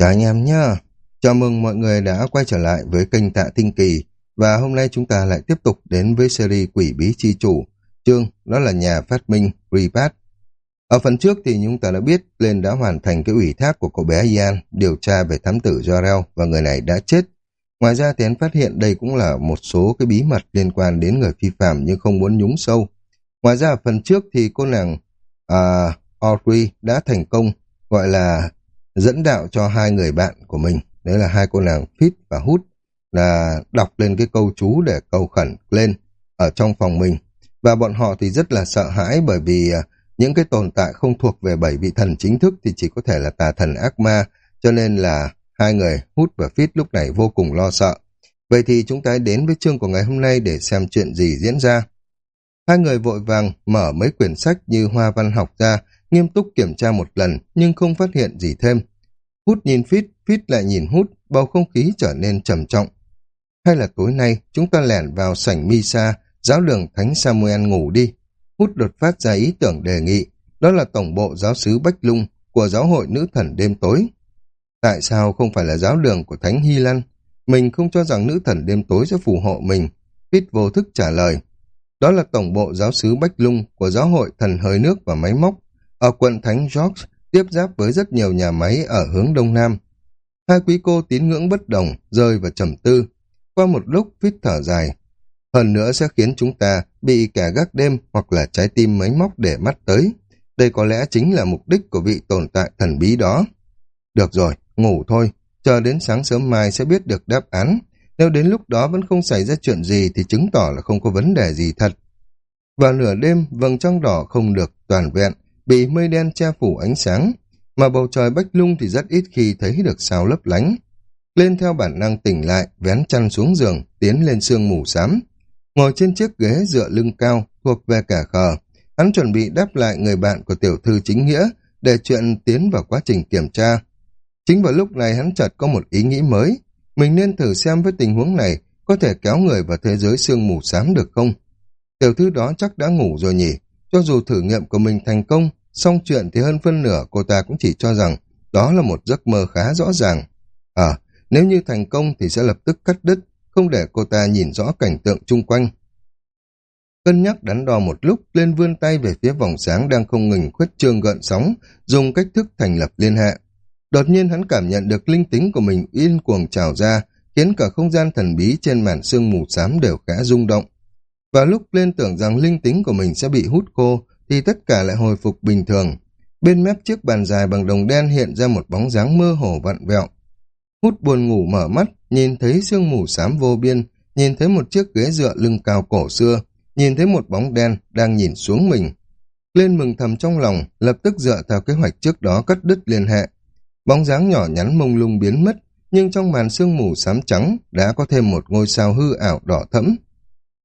Chào anh em nhá. Chào mừng mọi người đã quay trở lại với kênh Tạ Tinh Kỳ và hôm nay chúng ta lại tiếp tục đến với series Quỷ Bí Chi Chủ. Chương đó là nhà phát minh Repat. Ở phần trước thì chúng ta đã biết lên đã hoàn thành cái ủy thác của cậu bé Ian điều tra về thám tử Jorel và người này đã chết. Ngoài ra thì anh phát hiện đây cũng là một số cái bí mật liên quan đến người phi phạm nhưng không muốn nhúng sâu. Ngoài ra phần trước thì cô nàng uh, Audrey đã thành công gọi là dẫn đạo cho hai người bạn của mình, đấy là hai cô nàng Fit và Hút, là đọc lên cái câu chú để cầu khẩn lên ở trong phòng mình. Và bọn họ thì rất là sợ hãi bởi vì à, những cái tồn tại không thuộc về bảy vị thần chính thức thì chỉ có thể là tà thần ác ma, cho nên là hai người Hút và Fit lúc này vô cùng lo sợ. Vậy thì chúng ta đến với chương của ngày hôm nay để xem chuyện gì diễn ra. Hai người vội vàng mở mấy quyển sách như hoa văn học ra, nghiêm túc kiểm tra một lần nhưng không phát hiện gì thêm. Hút nhìn Phít, Phít lại nhìn Hút, bầu không khí trở nên trầm trọng. Hay là tối nay chúng ta lẻn vào sảnh Misa, giáo đường Thánh Samuel ngủ đi. Hút đột phát ra ý tưởng đề nghị, đó là tổng bộ giáo sứ Bách Lung của giáo hội nữ thần đêm tối. Tại sao không phải là giáo đường của Thánh Hy Lan? Mình không cho rằng nữ thần đêm tối sẽ phù hộ mình. Phít vô thức trả lời. Đó là tổng bộ giáo sứ Bách Lung của giáo hội thần hơi nước và máy móc ở quận Thánh George tiếp giáp với rất nhiều nhà máy ở hướng đông nam. Hai quý cô tín ngưỡng bất đồng, rơi vào trầm tư. Qua một lúc phít thở dài. Hơn nữa sẽ khiến chúng ta bị kẻ gác đêm hoặc là trái tim máy móc để mắt tới. Đây có lẽ chính là mục đích của vị tồn tại thần bí đó. Được rồi, ngủ thôi. Chờ đến sáng sớm mai sẽ biết được đáp án. Nếu đến lúc đó vẫn không xảy ra chuyện gì thì chứng tỏ là không có vấn đề gì thật. Vào nửa đêm, vầng trăng đỏ không được toàn vẹn, bị mây đen che phủ ánh sáng, mà bầu trời bách lung thì rất ít khi thấy được sao lấp lánh. Lên theo bản năng tỉnh lại, vén chăn xuống giường, tiến lên sương mù xám. Ngồi trên chiếc ghế dựa lưng cao, thuộc về cả khờ, hắn chuẩn bị đáp lại người bạn của tiểu thư chính nghĩa để chuyện tiến vào quá trình kiểm tra. Chính vào lúc này hắn chợt có một ý nghĩ mới, mình nên thử xem với tình huống này có thể kéo người vào thế giới sương mù xám được không? Tiểu thư đó chắc đã ngủ rồi nhỉ, cho dù thử nghiệm của mình thành công Xong chuyện thì hơn phân nửa cô ta cũng chỉ cho rằng đó là một giấc mơ khá rõ ràng. À, nếu như thành công thì sẽ lập tức cắt đứt, không để cô ta nhìn rõ cảnh tượng chung quanh. Cân nhắc đắn đo một lúc, lên vươn tay về phía vòng sáng đang không ngừng khuất trương gợn sóng, dùng cách thức thành lập liên hệ. Đột nhiên hắn cảm nhận được linh tính của mình yên cuồng trào ra, khiến cả không gian thần bí trên màn sương mù xám đều khá rung động. Và lúc lên tưởng rằng linh tính của mình sẽ bị hút khô, thì tất cả lại hồi phục bình thường. Bên mép chiếc bàn dài bằng đồng đen hiện ra một bóng dáng mơ hồ vặn vẹo. Hút buồn ngủ mở mắt, nhìn thấy sương mù xám vô biên, nhìn thấy một chiếc ghế dựa lưng cao cổ xưa, nhìn thấy một bóng đen đang nhìn xuống mình. Lên mừng thầm trong lòng, lập tức dựa theo kế hoạch trước đó cắt đứt liên hệ. Bóng dáng nhỏ nhắn mông lung biến mất, nhưng trong màn sương mù xám trắng đã có thêm một ngôi sao hư ảo đỏ thẫm.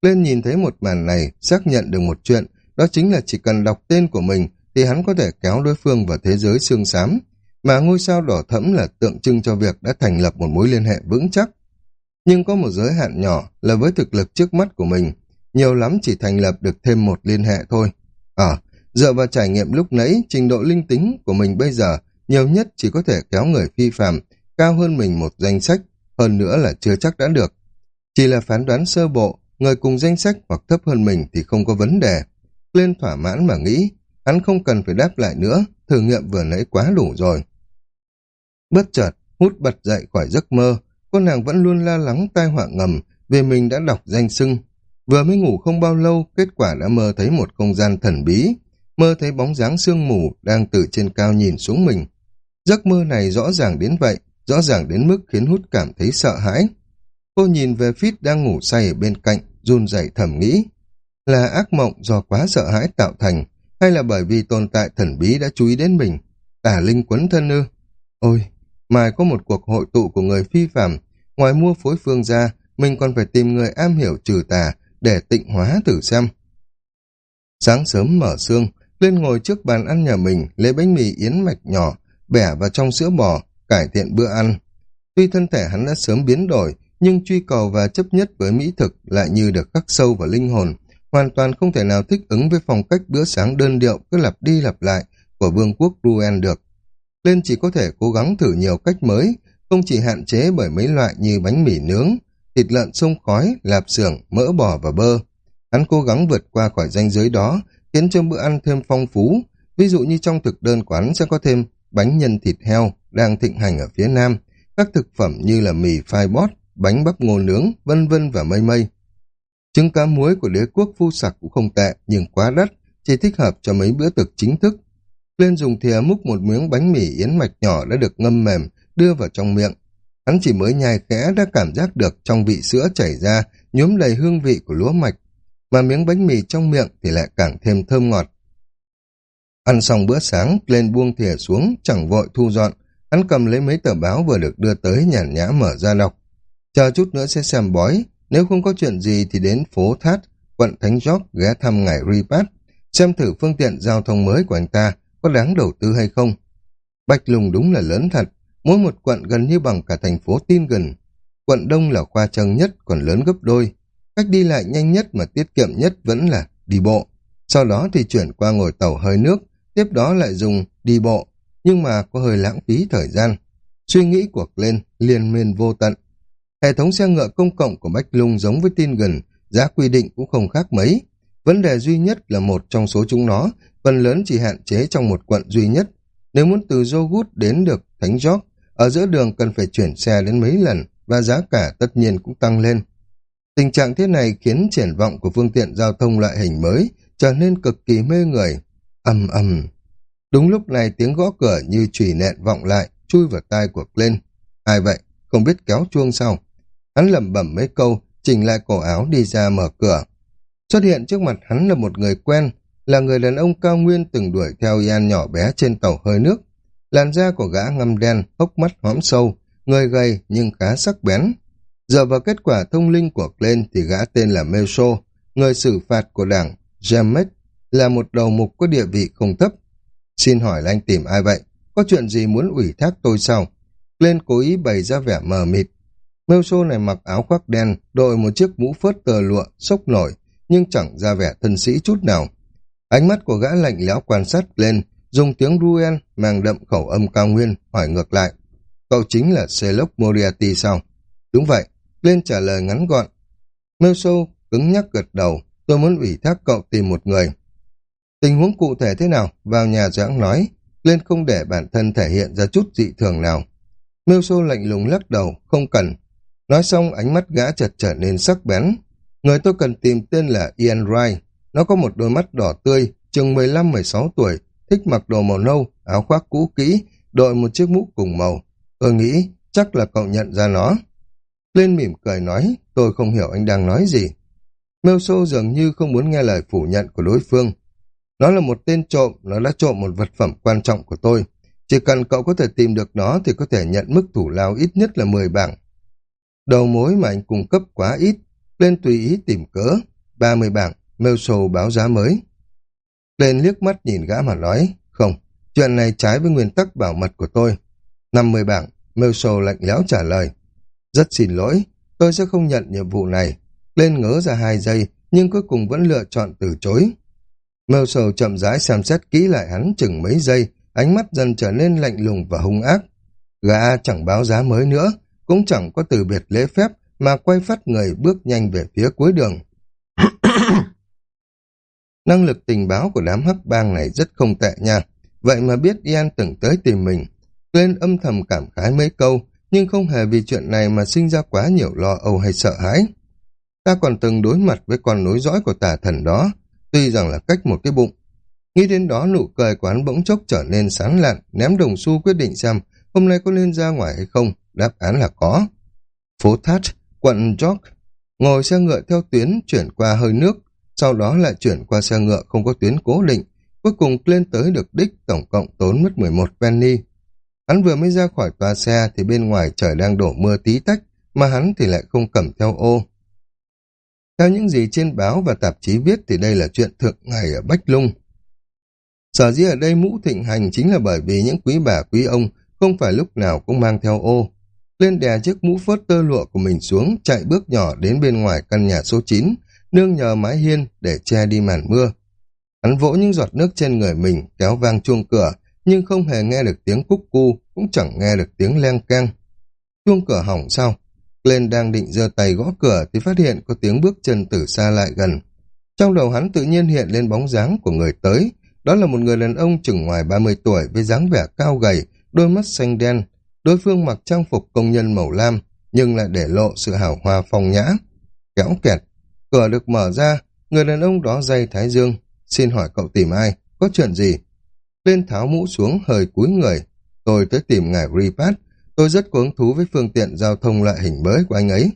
Lên nhìn thấy một màn này, xác nhận được một chuyện, đó chính là chỉ cần đọc tên của mình thì hắn có thể kéo đối phương vào thế giới xương xám, mà ngôi sao đỏ thẫm là tượng trưng cho việc đã thành lập một mối liên hệ vững chắc. Nhưng có một giới hạn nhỏ là với thực lực trước mắt của mình, nhiều lắm chỉ thành lập được thêm một liên hệ thôi. Ờ, dựa vào trải nghiệm lúc nãy, trình độ linh tính của mình bây giờ nhiều nhất chỉ có thể kéo người phi phạm cao hơn mình một danh sách, hơn nữa là chưa chắc đã được. Chỉ là phán đoán sơ bộ, người cùng danh sách hoặc thấp hơn mình thì không có vấn đề lên thỏa mãn mà nghĩ, hắn không cần phải đáp lại nữa, thử nghiệm vừa nãy quá đủ rồi. Bất chợt, hút bật dậy khỏi giấc mơ, cô nàng vẫn luôn lo lắng tai họa ngầm vì mình đã đọc danh sưng. Vừa mới ngủ không bao lâu, kết quả đã mơ thấy một không gian thần bí, mơ thấy bóng dáng sương mù đang từ trên cao nhìn xuống mình. Giấc mơ này rõ ràng đến vậy, rõ ràng đến mức khiến hút cảm thấy sợ hãi. Cô nhìn về Phít đang ngủ say ở bên cạnh, run rẩy thầm nghĩ. Là ác mộng do quá sợ hãi tạo thành, hay là bởi vì tồn tại thần bí đã chú ý đến mình? Tả linh quấn thân ư? Ôi, mai có một cuộc hội tụ của người phi phạm, ngoài mua phối phương ra, mình còn phải tìm người am hiểu trừ tà để tịnh hóa thử xem. Sáng sớm mở xương, lên ngồi trước bàn ăn nhà mình, lấy bánh mì yến mạch nhỏ, bẻ vào trong sữa bò, cải thiện bữa ăn. Tuy thân thể hắn đã sớm biến đổi, nhưng truy cầu và chấp nhất với mỹ thực lại như được khắc sâu vào linh hồn, hoàn toàn không thể nào thích ứng với phong cách bữa sáng đơn điệu cứ lặp đi lặp lại của vương quốc Ruen được. lên chỉ có thể cố gắng thử nhiều cách mới, không chỉ hạn chế bởi mấy loại như bánh mì nướng, thịt lợn sông khói, lạp xưởng, mỡ bò và bơ. Hắn cố gắng vượt qua khỏi ranh giới đó, khiến cho bữa ăn thêm phong phú. Ví dụ như trong thực đơn quán sẽ có thêm bánh nhân thịt heo đang thịnh hành ở phía Nam, các thực phẩm như là mì phai bót, bánh bắp ngô nướng, vân vân và mây mây. Trứng cá muối của đế quốc phu sặc cũng không tệ, nhưng quá đắt, chỉ thích hợp cho mấy bữa thực chính thức. Lên dùng thìa à, múc một miếng bánh mì yến mạch nhỏ đã được ngâm mềm, đưa vào trong miệng. Hắn chỉ mới nhai khẽ đã cảm giác được trong vị sữa chảy ra, nhuốm đầy hương vị của lúa mạch, mà miếng bánh mì trong miệng thì lại càng thêm thơm ngọt. Ăn xong bữa sáng, lên buông thìa xuống, chẳng vội thu dọn, hắn cầm lấy mấy tờ báo vừa được đưa tới nhàn nhã mở ra đọc. Chờ chút nữa sẽ xem bói, nếu không có chuyện gì thì đến phố Thát, quận Thánh Gióc ghé thăm ngài Ripat, xem thử phương tiện giao thông mới của anh ta có đáng đầu tư hay không. Bạch Lùng đúng là lớn thật, mỗi một quận gần như bằng cả thành phố tin gần. Quận Đông là khoa trăng nhất còn lớn gấp đôi. Cách đi lại nhanh nhất mà tiết kiệm nhất vẫn là đi bộ. Sau đó thì chuyển qua ngồi tàu hơi nước, tiếp đó lại dùng đi bộ, nhưng mà có hơi lãng phí thời gian. Suy nghĩ của lên liên miên vô tận. Hệ thống xe ngựa công cộng của Bách Lung giống với tin gần, giá quy định cũng không khác mấy. Vấn đề duy nhất là một trong số chúng nó, phần lớn chỉ hạn chế trong một quận duy nhất. Nếu muốn từ Jogut đến được Thánh Gióc, ở giữa đường cần phải chuyển xe đến mấy lần và giá cả tất nhiên cũng tăng lên. Tình trạng thế này khiến triển vọng của phương tiện giao thông loại hình mới trở nên cực kỳ mê người. ầm ầm. Đúng lúc này tiếng gõ cửa như chùy nẹn vọng lại, chui vào tai của Glenn. Ai vậy? Không biết kéo chuông sao? Hắn lẩm bẩm mấy câu, chỉnh lại cổ áo đi ra mở cửa. Xuất hiện trước mặt hắn là một người quen, là người đàn ông cao nguyên từng đuổi theo yan nhỏ bé trên tàu hơi nước. Làn da của gã ngăm đen, hốc mắt hõm sâu, người gầy nhưng khá sắc bén. Giờ vào kết quả thông linh của Glenn thì gã tên là Melso, người xử phạt của đảng Jamet, là một đầu mục có địa vị không thấp. Xin hỏi là anh tìm ai vậy? Có chuyện gì muốn ủy thác tôi sao? Glenn cố ý bày ra vẻ mờ mịt. Melso này mặc áo khoác đen, đội một chiếc mũ phớt tờ lụa, sốc nổi, nhưng chẳng ra vẻ thân sĩ chút nào. Ánh mắt của gã lạnh lẽo quan sát lên, dùng tiếng Ruen mang đậm khẩu âm cao nguyên, hỏi ngược lại. Cậu chính là Selok Moriarty sao? Đúng vậy, lên trả lời ngắn gọn. Melso cứng nhắc gật đầu, tôi muốn ủy thác cậu tìm một người. Tình huống cụ thể thế nào? Vào nhà giảng nói, lên không để bản thân thể hiện ra chút dị thường nào. Melso lạnh lùng lắc đầu, không cần. Nói xong ánh mắt gã chợt trở nên sắc bén. Người tôi cần tìm tên là Ian Wright. Nó có một đôi mắt đỏ tươi, chừng 15-16 tuổi, thích mặc đồ màu nâu, áo khoác cũ kỹ, đội một chiếc mũ cùng màu. Tôi nghĩ chắc là cậu nhận ra nó. Lên mỉm cười nói, tôi không hiểu anh đang nói gì. Melso dường như không muốn nghe lời phủ nhận của đối phương. Nó là một tên trộm, nó đã trộm một vật phẩm quan trọng của tôi. Chỉ cần cậu có thể tìm được nó thì có thể nhận mức thủ lao ít nhất là 10 bảng. Đầu mối mà anh cung cấp quá ít, lên tùy ý tìm cớ. 30 bảng, Melso báo giá mới. Lên liếc mắt nhìn gã mà nói, không, chuyện này trái với nguyên tắc bảo mật của tôi. 50 bảng, Melso lạnh lẽo trả lời. Rất xin lỗi, tôi sẽ không nhận nhiệm vụ này. Lên ngớ ra hai giây, nhưng cuối cùng vẫn lựa chọn từ chối. Melso chậm rãi xem xét kỹ lại hắn chừng mấy giây, ánh mắt dần trở nên lạnh lùng và hung ác. Gã chẳng báo giá mới nữa, cũng chẳng có từ biệt lễ phép mà quay phát người bước nhanh về phía cuối đường. Năng lực tình báo của đám hắc bang này rất không tệ nha. Vậy mà biết Ian từng tới tìm mình. Lên âm thầm cảm khái mấy câu, nhưng không hề vì chuyện này mà sinh ra quá nhiều lo âu hay sợ hãi. Ta còn từng đối mặt với con nối dõi của tà thần đó, tuy rằng là cách một cái bụng. Nghĩ đến đó nụ cười quán bỗng chốc trở nên sáng lạn, ném đồng xu quyết định xem hôm nay có nên ra ngoài hay không, đáp án là có. Phố Thát, quận York, ngồi xe ngựa theo tuyến chuyển qua hơi nước, sau đó lại chuyển qua xe ngựa không có tuyến cố định, cuối cùng lên tới được đích tổng cộng tốn mất 11 penny. Hắn vừa mới ra khỏi toa xe thì bên ngoài trời đang đổ mưa tí tách, mà hắn thì lại không cầm theo ô. Theo những gì trên báo và tạp chí viết thì đây là chuyện thượng ngày ở Bách Lung. Sở dĩ ở đây mũ thịnh hành chính là bởi vì những quý bà quý ông không phải lúc nào cũng mang theo ô. Lên đè chiếc mũ phớt tơ lụa của mình xuống, chạy bước nhỏ đến bên ngoài căn nhà số 9, nương nhờ mái hiên để che đi màn mưa. Hắn vỗ những giọt nước trên người mình, kéo vang chuông cửa, nhưng không hề nghe được tiếng cúc cu, cũng chẳng nghe được tiếng leng keng. Chuông cửa hỏng sao? Glenn đang định giơ tay gõ cửa thì phát hiện có tiếng bước chân từ xa lại gần. Trong đầu hắn tự nhiên hiện lên bóng dáng của người tới. Đó là một người đàn ông chừng ngoài 30 tuổi với dáng vẻ cao gầy, đôi mắt xanh đen. Đối phương mặc trang phục công nhân màu lam, nhưng lại để lộ sự hào hoa phong nhã. Kéo kẹt, cửa được mở ra, người đàn ông đó dây thái dương. Xin hỏi cậu tìm ai? Có chuyện gì? Lên tháo mũ xuống, hơi cúi người. Tôi tới tìm ngài Ripat. Tôi rất có hứng thú với phương tiện giao thông loại hình mới của anh ấy.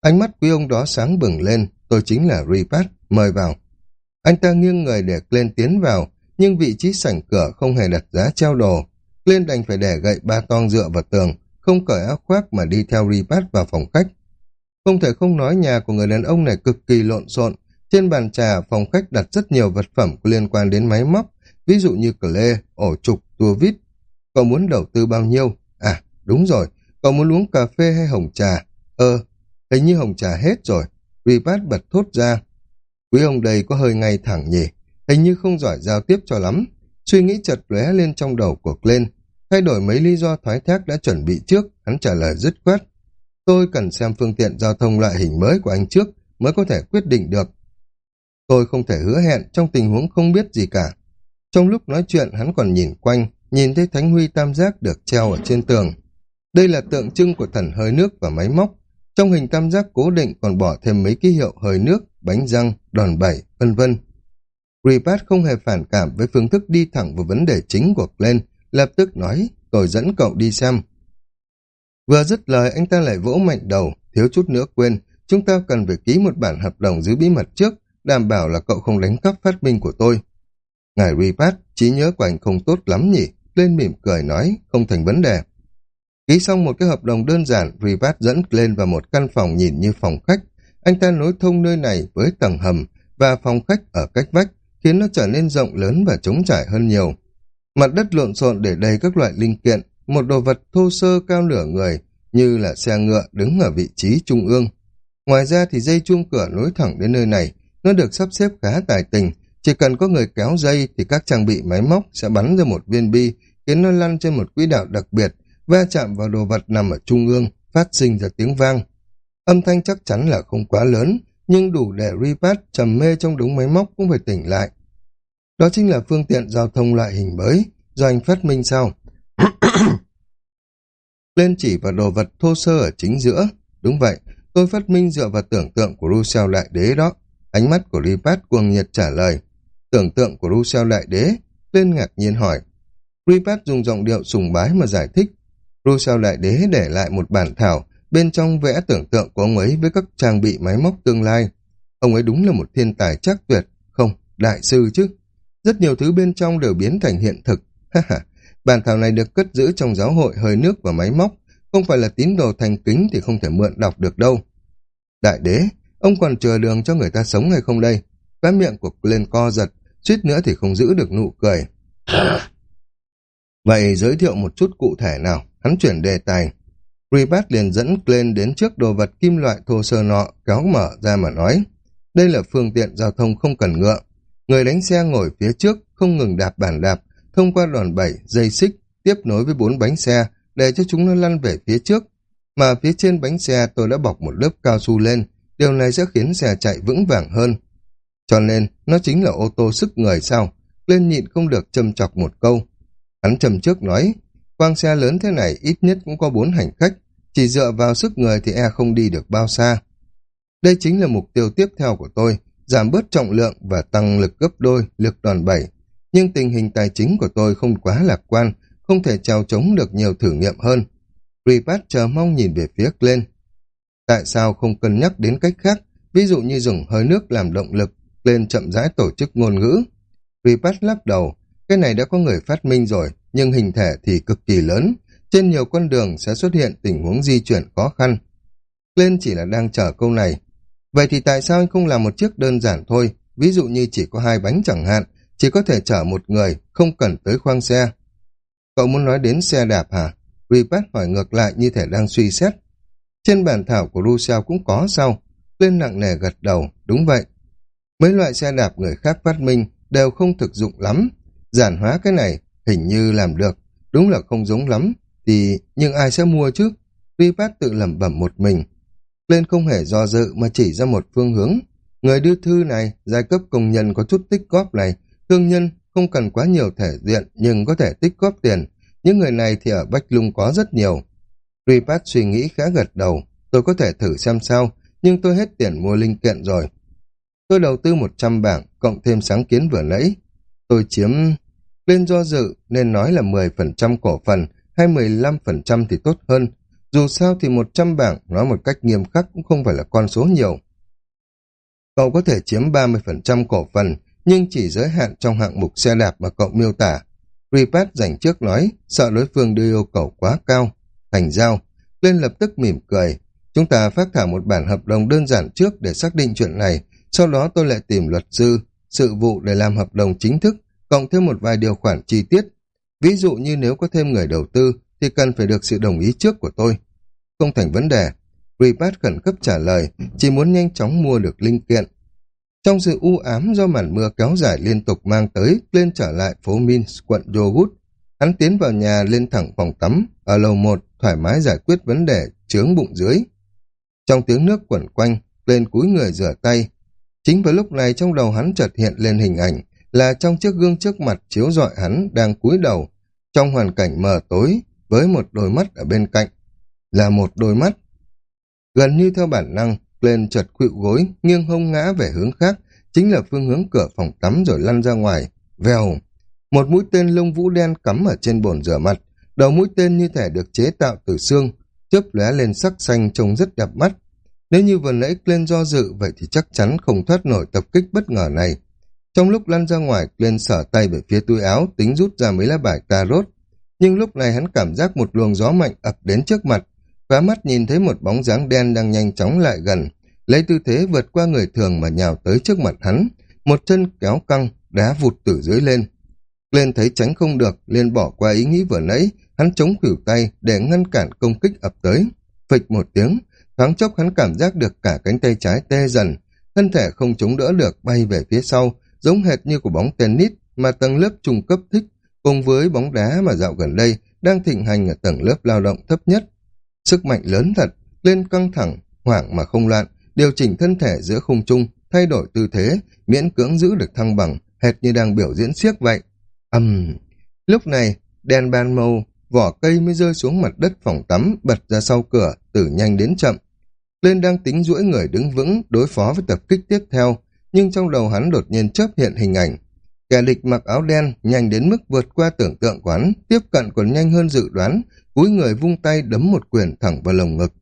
Ánh mắt quý ông đó sáng bừng lên. Tôi chính là Ripat, mời vào. Anh ta nghiêng người để lên tiến vào, nhưng vị trí sảnh cửa không hề đặt giá treo đồ. Lên đành phải để gậy ba toang dựa vào tường, không cởi áo khoác mà đi theo Ripat vào phòng khách. Không thể không nói nhà của người đàn ông này cực kỳ lộn xộn. Trên bàn trà, phòng khách đặt rất nhiều vật phẩm có liên quan đến máy móc, ví dụ như cờ lê, ổ trục, tua vít. Cậu muốn đầu tư bao nhiêu? À, đúng rồi, cậu muốn uống cà phê hay hồng trà? Ơ, hình như hồng trà hết rồi. Ripat bật thốt ra. Quý ông đây có hơi ngay thẳng nhỉ, hình như không giỏi giao tiếp cho lắm. Suy nghĩ chật lóe lên trong đầu của Glenn. Thay đổi mấy lý do thoái thác đã chuẩn bị trước, hắn trả lời dứt khoát. Tôi cần xem phương tiện giao thông loại hình mới của anh trước mới có thể quyết định được. Tôi không thể hứa hẹn trong tình huống không biết gì cả. Trong lúc nói chuyện hắn còn nhìn quanh, nhìn thấy Thánh Huy Tam Giác được treo ở trên tường. Đây là tượng trưng của thần hơi nước và máy móc. Trong hình tam giác cố định còn bỏ thêm mấy ký hiệu hơi nước, bánh răng, đòn bẩy, vân vân. Ripat không hề phản cảm với phương thức đi thẳng vào vấn đề chính của Glenn, lập tức nói, tôi dẫn cậu đi xem. Vừa dứt lời anh ta lại vỗ mạnh đầu, thiếu chút nữa quên, chúng ta cần phải ký một bản hợp đồng giữ bí mật trước, đảm bảo là cậu không đánh cắp phát minh của tôi. Ngài Ripat, trí nhớ của anh không tốt lắm nhỉ? Lên mỉm cười nói, không thành vấn đề. Ký xong một cái hợp đồng đơn giản, Ripat dẫn lên vào một căn phòng nhìn như phòng khách. Anh ta nối thông nơi này với tầng hầm và phòng khách ở cách vách, khiến nó trở nên rộng lớn và trống trải hơn nhiều. Mặt đất lộn xộn để đầy các loại linh kiện, một đồ vật thô sơ cao nửa người, như là xe ngựa đứng ở vị trí trung ương. Ngoài ra thì dây chuông cửa nối thẳng đến nơi này, nó được sắp xếp khá tài tình, chỉ cần có người kéo dây thì các trang bị máy móc sẽ bắn ra một viên bi, khiến nó lăn trên một quỹ đạo đặc biệt, va chạm vào đồ vật nằm ở trung ương, phát sinh ra tiếng vang. Âm thanh chắc chắn là không quá lớn, nhưng đủ để Ripat trầm mê trong đống máy móc cũng phải tỉnh lại. Đó chính là phương tiện giao thông loại hình mới, do anh phát minh sao? Lên chỉ vào đồ vật thô sơ ở chính giữa. Đúng vậy, tôi phát minh dựa vào tưởng tượng của Rousseau Đại Đế đó. Ánh mắt của Ripat cuồng nhiệt trả lời. Tưởng tượng của Rousseau Đại Đế, lên ngạc nhiên hỏi. Ripat dùng giọng điệu sùng bái mà giải thích. Rousseau Đại Đế để lại một bản thảo, bên trong vẽ tưởng tượng của ông ấy với các trang bị máy móc tương lai. Ông ấy đúng là một thiên tài chắc tuyệt, không, đại sư chứ. Rất nhiều thứ bên trong đều biến thành hiện thực. Bản thảo này được cất giữ trong giáo hội hơi nước và máy móc, không phải là tín đồ thành kính thì không thể mượn đọc được đâu. Đại đế, ông còn chờ đường cho người ta sống hay không đây? Cái miệng của lên co giật, suýt nữa thì không giữ được nụ cười. Vậy giới thiệu một chút cụ thể nào, hắn chuyển đề tài. Rebat liền dẫn lên đến trước đồ vật kim loại thô sơ nọ, kéo mở ra mà nói. Đây là phương tiện giao thông không cần ngựa. Người đánh xe ngồi phía trước, không ngừng đạp bàn đạp, thông qua đòn bẩy, dây xích, tiếp nối với bốn bánh xe, để cho chúng nó lăn về phía trước. Mà phía trên bánh xe tôi đã bọc một lớp cao su lên, điều này sẽ khiến xe chạy vững vàng hơn. Cho nên, nó chính là ô tô sức người sao? Lên nhịn không được châm chọc một câu. Hắn trầm trước nói, quang xe lớn thế này ít nhất cũng có bốn hành khách, chỉ dựa vào sức người thì e không đi được bao xa. Đây chính là mục tiêu tiếp theo của tôi, giảm bớt trọng lượng và tăng lực gấp đôi, lực đòn bẩy. Nhưng tình hình tài chính của tôi không quá lạc quan, không thể trao chống được nhiều thử nghiệm hơn. Ripat chờ mong nhìn về phía lên. Tại sao không cân nhắc đến cách khác, ví dụ như dùng hơi nước làm động lực, lên chậm rãi tổ chức ngôn ngữ. Ripat lắc đầu, cái này đã có người phát minh rồi, nhưng hình thể thì cực kỳ lớn. Trên nhiều con đường sẽ xuất hiện tình huống di chuyển khó khăn. lên chỉ là đang chờ câu này. Vậy thì tại sao anh không làm một chiếc đơn giản thôi, ví dụ như chỉ có hai bánh chẳng hạn, chỉ có thể chở một người, không cần tới khoang xe. Cậu muốn nói đến xe đạp hả? Ripat hỏi ngược lại như thể đang suy xét. Trên bản thảo của Rousseau cũng có sau. Lên nặng nề gật đầu, đúng vậy. Mấy loại xe đạp người khác phát minh đều không thực dụng lắm. Giản hóa cái này, hình như làm được, đúng là không giống lắm, thì nhưng ai sẽ mua chứ? Ripat tự lẩm bẩm một mình. Lên không hề do dự mà chỉ ra một phương hướng. Người đưa thư này, giai cấp công nhân có chút tích góp này, thương nhân không cần quá nhiều thể diện nhưng có thể tích góp tiền. Những người này thì ở Bách Lung có rất nhiều. Ripat suy nghĩ khá gật đầu. Tôi có thể thử xem sao, nhưng tôi hết tiền mua linh kiện rồi. Tôi đầu tư 100 bảng, cộng thêm sáng kiến vừa nãy. Tôi chiếm... Lên do dự nên nói là 10% cổ phần hay 15% thì tốt hơn. Dù sao thì 100 bảng nói một cách nghiêm khắc cũng không phải là con số nhiều. Cậu có thể chiếm 30% cổ phần, nhưng chỉ giới hạn trong hạng mục xe đạp mà cậu miêu tả. Ripat dành trước nói, sợ đối phương đưa yêu cầu quá cao. Thành giao, lên lập tức mỉm cười. Chúng ta phát thảo một bản hợp đồng đơn giản trước để xác định chuyện này, sau đó tôi lại tìm luật sư, sự vụ để làm hợp đồng chính thức, cộng thêm một vài điều khoản chi tiết. Ví dụ như nếu có thêm người đầu tư, thì cần phải được sự đồng ý trước của tôi. Không thành vấn đề. Ripat khẩn cấp trả lời, chỉ muốn nhanh chóng mua được linh kiện. Trong sự u ám do màn mưa kéo dài liên tục mang tới, lên trở lại phố Minsk, quận Yogut. Hắn tiến vào nhà lên thẳng phòng tắm, ở lầu một thoải mái giải quyết vấn đề chướng bụng dưới. Trong tiếng nước quẩn quanh, lên cúi người rửa tay. Chính vào lúc này trong đầu hắn chợt hiện lên hình ảnh, là trong chiếc gương trước mặt chiếu rọi hắn đang cúi đầu, trong hoàn cảnh mờ tối, với một đôi mắt ở bên cạnh. Là một đôi mắt. Gần như theo bản năng, lên chợt khuỵu gối, nghiêng hông ngã về hướng khác, chính là phương hướng cửa phòng tắm rồi lăn ra ngoài. Vèo! Một mũi tên lông vũ đen cắm ở trên bồn rửa mặt, đầu mũi tên như thể được chế tạo từ xương, chớp lóe lên sắc xanh trông rất đẹp mắt. Nếu như vừa nãy lên do dự, vậy thì chắc chắn không thoát nổi tập kích bất ngờ này. Trong lúc lăn ra ngoài, lên sở tay về phía túi áo, tính rút ra mấy lá bài tarot. Nhưng lúc này hắn cảm giác một luồng gió mạnh ập đến trước mặt, phá mắt nhìn thấy một bóng dáng đen đang nhanh chóng lại gần, lấy tư thế vượt qua người thường mà nhào tới trước mặt hắn, một chân kéo căng, đá vụt từ dưới lên. Lên thấy tránh không được, liền bỏ qua ý nghĩ vừa nãy, hắn chống khuỷu tay để ngăn cản công kích ập tới. Phịch một tiếng, thoáng chốc hắn cảm giác được cả cánh tay trái tê dần, thân thể không chống đỡ được bay về phía sau, giống hệt như của bóng tennis mà tầng lớp trung cấp thích, cùng với bóng đá mà dạo gần đây đang thịnh hành ở tầng lớp lao động thấp nhất. Sức mạnh lớn thật, lên căng thẳng, hoảng mà không loạn, điều chỉnh thân thể giữa không trung, thay đổi tư thế, miễn cưỡng giữ được thăng bằng, hệt như đang biểu diễn siếc vậy. ầm, Uhm. Lúc này, đèn ban màu, vỏ cây mới rơi xuống mặt đất phòng tắm, bật ra sau cửa, từ nhanh đến chậm. Lên đang tính duỗi người đứng vững, đối phó với tập kích tiếp theo, nhưng trong đầu hắn đột nhiên chớp hiện hình ảnh. Kẻ địch mặc áo đen, nhanh đến mức vượt qua tưởng tượng quán tiếp cận còn nhanh hơn dự đoán, cúi người vung tay đấm một quyền thẳng vào lồng ngực.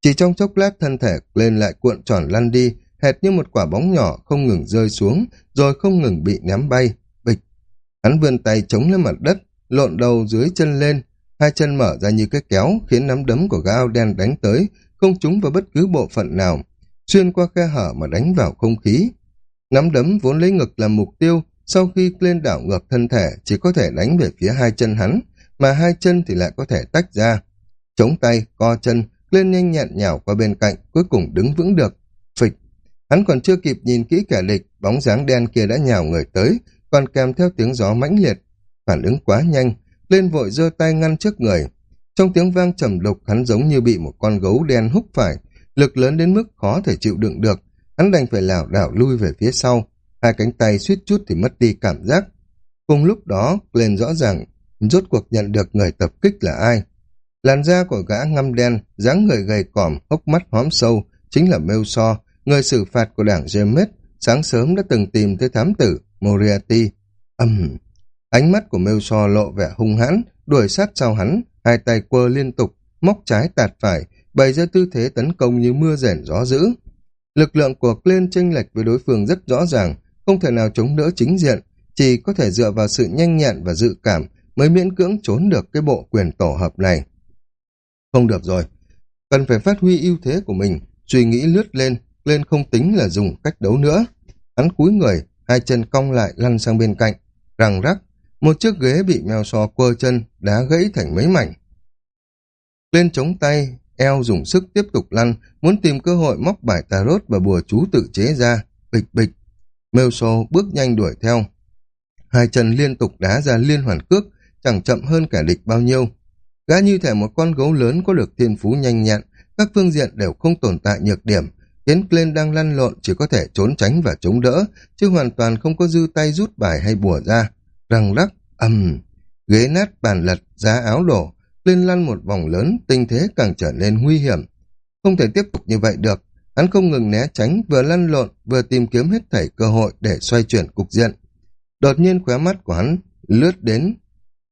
Chỉ trong chốc lát thân thể lên lại cuộn tròn lăn đi, hệt như một quả bóng nhỏ không ngừng rơi xuống, rồi không ngừng bị ném bay. Bịch! Hắn vươn tay chống lên mặt đất, lộn đầu dưới chân lên, hai chân mở ra như cái kéo khiến nắm đấm của gã áo đen đánh tới, không trúng vào bất cứ bộ phận nào, xuyên qua khe hở mà đánh vào không khí. Nắm đấm vốn lấy ngực làm mục tiêu, sau khi lên đảo ngược thân thể chỉ có thể đánh về phía hai chân hắn, mà hai chân thì lại có thể tách ra. Chống tay, co chân, lên nhanh nhẹn nhào qua bên cạnh, cuối cùng đứng vững được. Phịch! Hắn còn chưa kịp nhìn kỹ kẻ địch, bóng dáng đen kia đã nhào người tới, còn kèm theo tiếng gió mãnh liệt. Phản ứng quá nhanh, lên vội giơ tay ngăn trước người. Trong tiếng vang trầm lục, hắn giống như bị một con gấu đen húc phải, lực lớn đến mức khó thể chịu đựng được. Hắn đành phải lảo đảo lui về phía sau, hai cánh tay suýt chút thì mất đi cảm giác. Cùng lúc đó, lên rõ ràng, rốt cuộc nhận được người tập kích là ai. Làn da của gã ngăm đen, dáng người gầy còm, hốc mắt hóm sâu, chính là Mêu So, người xử phạt của đảng James, sáng sớm đã từng tìm tới thám tử Moriarty. Âm! Ánh mắt của Mêu So lộ vẻ hung hãn, đuổi sát sau hắn, hai tay quơ liên tục, móc trái tạt phải, bày ra tư thế tấn công như mưa rền gió dữ. Lực lượng của Glenn chênh lệch với đối phương rất rõ ràng, không thể nào chống đỡ chính diện, chỉ có thể dựa vào sự nhanh nhẹn và dự cảm mới miễn cưỡng trốn được cái bộ quyền tổ hợp này. Không được rồi, cần phải phát huy ưu thế của mình, suy nghĩ lướt lên, lên không tính là dùng cách đấu nữa. Hắn cúi người, hai chân cong lại lăn sang bên cạnh, răng rắc, một chiếc ghế bị mèo sò quơ chân, đá gãy thành mấy mảnh. Lên chống tay, eo dùng sức tiếp tục lăn, muốn tìm cơ hội móc bài tarot và bùa chú tự chế ra, bịch bịch. Mêu sô bước nhanh đuổi theo. Hai chân liên tục đá ra liên hoàn cước, chẳng chậm hơn kẻ địch bao nhiêu. Gã như thể một con gấu lớn có được thiên phú nhanh nhẹn, các phương diện đều không tồn tại nhược điểm, khiến Glenn đang lăn lộn chỉ có thể trốn tránh và chống đỡ, chứ hoàn toàn không có dư tay rút bài hay bùa ra. Răng rắc, ầm, ghế nát bàn lật, giá áo đổ, Glenn lăn một vòng lớn, tình thế càng trở nên nguy hiểm. Không thể tiếp tục như vậy được, hắn không ngừng né tránh, vừa lăn lộn, vừa tìm kiếm hết thảy cơ hội để xoay chuyển cục diện. Đột nhiên khóe mắt của hắn lướt đến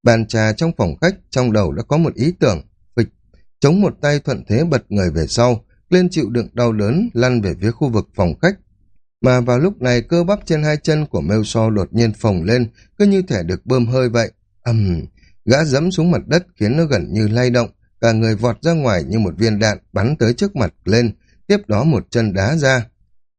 bàn trà trong phòng khách, trong đầu đã có một ý tưởng, phịch, chống một tay thuận thế bật người về sau, lên chịu đựng đau đớn, lăn về phía khu vực phòng khách. Mà vào lúc này cơ bắp trên hai chân của mêu so đột nhiên phồng lên, cứ như thể được bơm hơi vậy. ầm gã dẫm xuống mặt đất khiến nó gần như lay động, cả người vọt ra ngoài như một viên đạn bắn tới trước mặt lên, tiếp đó một chân đá ra.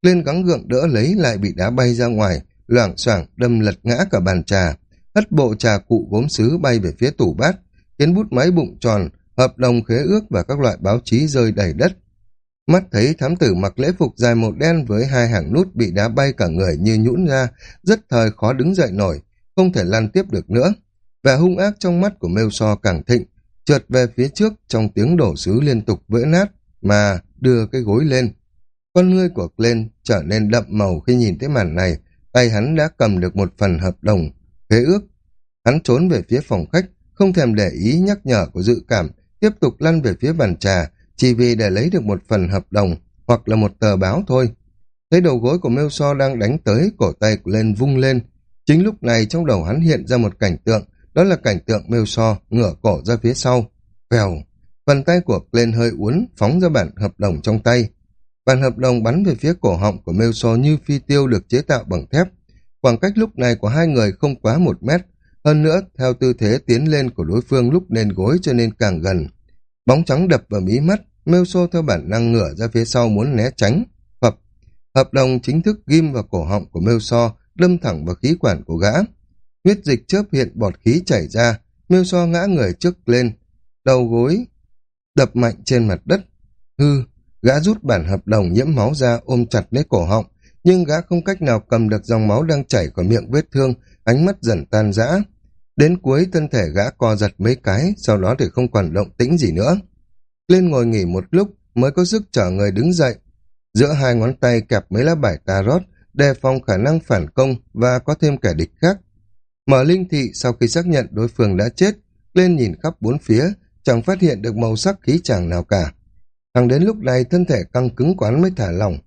Lên gắng gượng đỡ lấy lại bị đá bay ra ngoài, loảng xoảng đâm lật ngã cả bàn trà, hất bộ trà cụ gốm sứ bay về phía tủ bát, khiến bút máy bụng tròn, hợp đồng khế ước và các loại báo chí rơi đầy đất. Mắt thấy thám tử mặc lễ phục dài màu đen với hai hàng nút bị đá bay cả người như nhũn ra, rất thời khó đứng dậy nổi, không thể lăn tiếp được nữa. Và hung ác trong mắt của mêu so càng thịnh, trượt về phía trước trong tiếng đổ sứ liên tục vỡ nát, mà đưa cái gối lên. Con ngươi của Glenn trở nên đậm màu khi nhìn thấy màn này, tay hắn đã cầm được một phần hợp đồng, khế ước. Hắn trốn về phía phòng khách, không thèm để ý nhắc nhở của dự cảm, tiếp tục lăn về phía bàn trà, chỉ vì để lấy được một phần hợp đồng hoặc là một tờ báo thôi. Thấy đầu gối của Mêu So đang đánh tới, cổ tay của lên vung lên. Chính lúc này trong đầu hắn hiện ra một cảnh tượng, đó là cảnh tượng Mêu So ngửa cổ ra phía sau. Vèo, bàn tay của lên hơi uốn, phóng ra bản hợp đồng trong tay. Bản hợp đồng bắn về phía cổ họng của Mêu So như phi tiêu được chế tạo bằng thép. Khoảng cách lúc này của hai người không quá một mét, hơn nữa, theo tư thế tiến lên của đối phương lúc nền gối cho nên càng gần. Bóng trắng đập vào mí mắt, Mêu So theo bản năng ngửa ra phía sau muốn né tránh. Hợp, hợp đồng chính thức ghim vào cổ họng của Mêu So, đâm thẳng vào khí quản của gã. Huyết dịch chớp hiện bọt khí chảy ra, Mêu So ngã người trước lên, đầu gối đập mạnh trên mặt đất. Hư, gã rút bản hợp đồng nhiễm máu ra ôm chặt lấy cổ họng, nhưng gã không cách nào cầm được dòng máu đang chảy khỏi miệng vết thương, ánh mắt dần tan rã. Đến cuối thân thể gã co giật mấy cái, sau đó thì không còn động tĩnh gì nữa. Lên ngồi nghỉ một lúc mới có sức trở người đứng dậy. Giữa hai ngón tay kẹp mấy lá bài tarot, đề phòng khả năng phản công và có thêm kẻ địch khác. Mở linh thị sau khi xác nhận đối phương đã chết, lên nhìn khắp bốn phía, chẳng phát hiện được màu sắc khí chàng nào cả. Thằng đến lúc này thân thể căng cứng quán mới thả lỏng.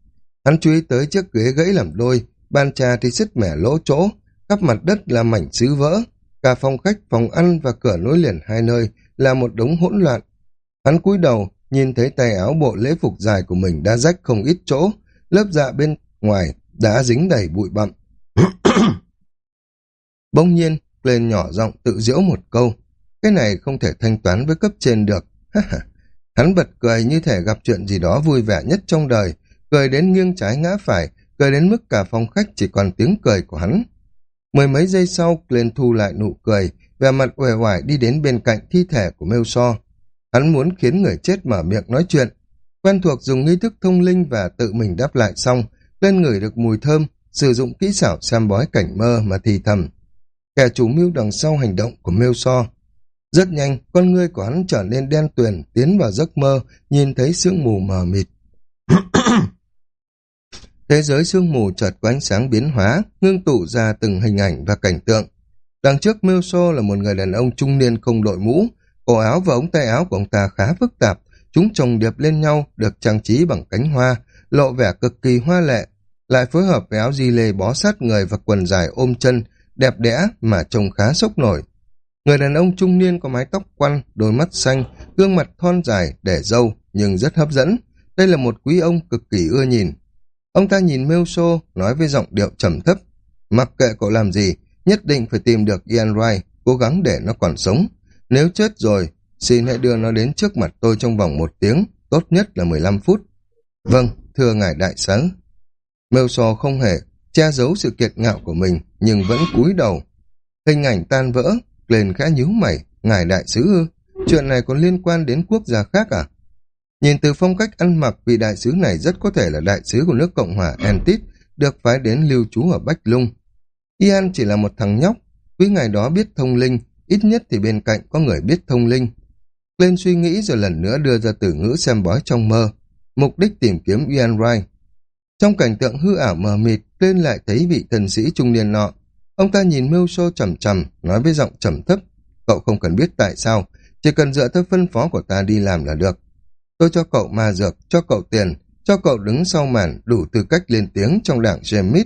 Hắn chú ý tới chiếc ghế gãy làm đôi, bàn trà thì sứt mẻ lỗ chỗ, khắp mặt đất là mảnh sứ vỡ. Cả phòng khách, phòng ăn và cửa nối liền hai nơi là một đống hỗn loạn. Hắn cúi đầu, nhìn thấy tay áo bộ lễ phục dài của mình đã rách không ít chỗ, lớp dạ bên ngoài đã dính đầy bụi bặm. Bỗng nhiên, lên nhỏ giọng tự giễu một câu. Cái này không thể thanh toán với cấp trên được. Hắn bật cười như thể gặp chuyện gì đó vui vẻ nhất trong đời, cười đến nghiêng trái ngã phải, cười đến mức cả phòng khách chỉ còn tiếng cười của hắn. Mười mấy giây sau, Glenn thu lại nụ cười, vẻ mặt uể oải đi đến bên cạnh thi thể của Mêu So. Hắn muốn khiến người chết mở miệng nói chuyện. Quen thuộc dùng nghi thức thông linh và tự mình đáp lại xong, lên người được mùi thơm, sử dụng kỹ xảo xem bói cảnh mơ mà thì thầm. Kẻ chủ mưu đằng sau hành động của Mêu So. Rất nhanh, con ngươi của hắn trở nên đen tuyền, tiến vào giấc mơ, nhìn thấy sương mù mờ mịt. Thế giới sương mù chợt có ánh sáng biến hóa, ngưng tụ ra từng hình ảnh và cảnh tượng. Đằng trước Mêu So là một người đàn ông trung niên không đội mũ, cổ áo và ống tay áo của ông ta khá phức tạp, chúng chồng điệp lên nhau được trang trí bằng cánh hoa, lộ vẻ cực kỳ hoa lệ, lại phối hợp với áo di lê bó sát người và quần dài ôm chân, đẹp đẽ mà trông khá sốc nổi. Người đàn ông trung niên có mái tóc quăn, đôi mắt xanh, gương mặt thon dài, để dâu, nhưng rất hấp dẫn. Đây là một quý ông cực kỳ ưa nhìn. Ông ta nhìn Mêu Sô, nói với giọng điệu trầm thấp. Mặc kệ cậu làm gì, nhất định phải tìm được Ian Wright, cố gắng để nó còn sống. Nếu chết rồi, xin hãy đưa nó đến trước mặt tôi trong vòng một tiếng, tốt nhất là 15 phút. Vâng, thưa ngài đại sáng. Mêu Sô không hề che giấu sự kiệt ngạo của mình, nhưng vẫn cúi đầu. Hình ảnh tan vỡ, lên khẽ nhíu mày, ngài đại sứ ư? Chuyện này còn liên quan đến quốc gia khác à? Nhìn từ phong cách ăn mặc, vị đại sứ này rất có thể là đại sứ của nước Cộng hòa Entit, được phái đến lưu trú ở Bách Lung. Ian chỉ là một thằng nhóc, quý ngày đó biết thông linh, ít nhất thì bên cạnh có người biết thông linh. Lên suy nghĩ rồi lần nữa đưa ra từ ngữ xem bói trong mơ, mục đích tìm kiếm Ian Wright. Trong cảnh tượng hư ảo mờ mịt, lên lại thấy vị thần sĩ trung niên nọ. Ông ta nhìn mưu Sô chầm chầm, nói với giọng trầm thấp. Cậu không cần biết tại sao, chỉ cần dựa theo phân phó của ta đi làm là được. Tôi cho cậu ma dược, cho cậu tiền, cho cậu đứng sau màn đủ tư cách lên tiếng trong đảng James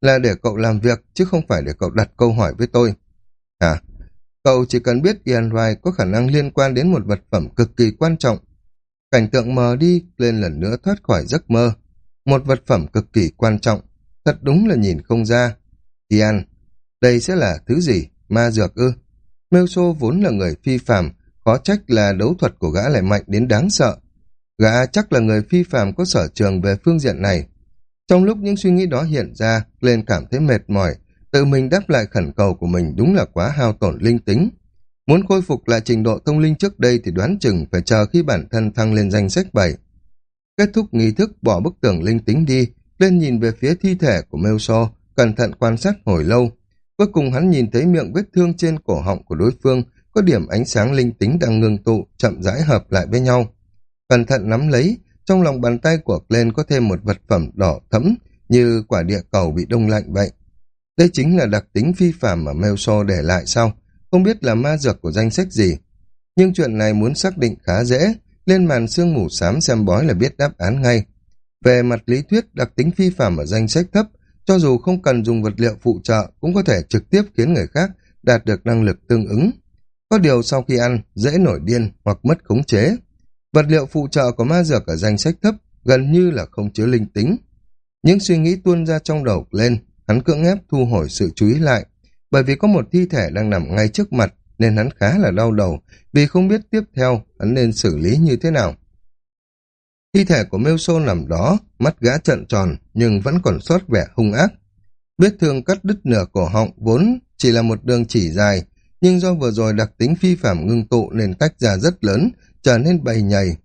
là để cậu làm việc chứ không phải để cậu đặt câu hỏi với tôi. À, cậu chỉ cần biết Ian Wright có khả năng liên quan đến một vật phẩm cực kỳ quan trọng. Cảnh tượng mờ đi lên lần nữa thoát khỏi giấc mơ. Một vật phẩm cực kỳ quan trọng, thật đúng là nhìn không ra. Ian, đây sẽ là thứ gì? Ma dược ư? Melso vốn là người phi phàm, khó trách là đấu thuật của gã lại mạnh đến đáng sợ. Gã chắc là người phi phàm có sở trường về phương diện này. Trong lúc những suy nghĩ đó hiện ra, lên cảm thấy mệt mỏi, tự mình đáp lại khẩn cầu của mình đúng là quá hao tổn linh tính. Muốn khôi phục lại trình độ thông linh trước đây thì đoán chừng phải chờ khi bản thân thăng lên danh sách 7. Kết thúc nghi thức bỏ bức tường linh tính đi, lên nhìn về phía thi thể của Melso, cẩn thận quan sát hồi lâu. Cuối cùng hắn nhìn thấy miệng vết thương trên cổ họng của đối phương có điểm ánh sáng linh tính đang ngưng tụ, chậm rãi hợp lại với nhau. Cẩn thận nắm lấy, trong lòng bàn tay của Glenn có thêm một vật phẩm đỏ thẫm như quả địa cầu bị đông lạnh vậy. Đây chính là đặc tính phi phạm mà Melso để lại sau, không biết là ma dược của danh sách gì. Nhưng chuyện này muốn xác định khá dễ, lên màn sương mù xám xem bói là biết đáp án ngay. Về mặt lý thuyết, đặc tính phi phạm ở danh sách thấp, cho dù không cần dùng vật liệu phụ trợ cũng có thể trực tiếp khiến người khác đạt được năng lực tương ứng. Có điều sau khi ăn, dễ nổi điên hoặc mất khống chế. Vật liệu phụ trợ của ma dược ở danh sách thấp gần như là không chứa linh tính. Những suy nghĩ tuôn ra trong đầu lên, hắn cưỡng ép thu hồi sự chú ý lại, bởi vì có một thi thể đang nằm ngay trước mặt nên hắn khá là đau đầu vì không biết tiếp theo hắn nên xử lý như thế nào. Thi thể của Mêu Sô nằm đó, mắt gã trận tròn nhưng vẫn còn sót vẻ hung ác. Vết thương cắt đứt nửa cổ họng vốn chỉ là một đường chỉ dài, nhưng do vừa rồi đặc tính phi phạm ngưng tụ nên tách ra rất lớn, trở nên bầy nhầy.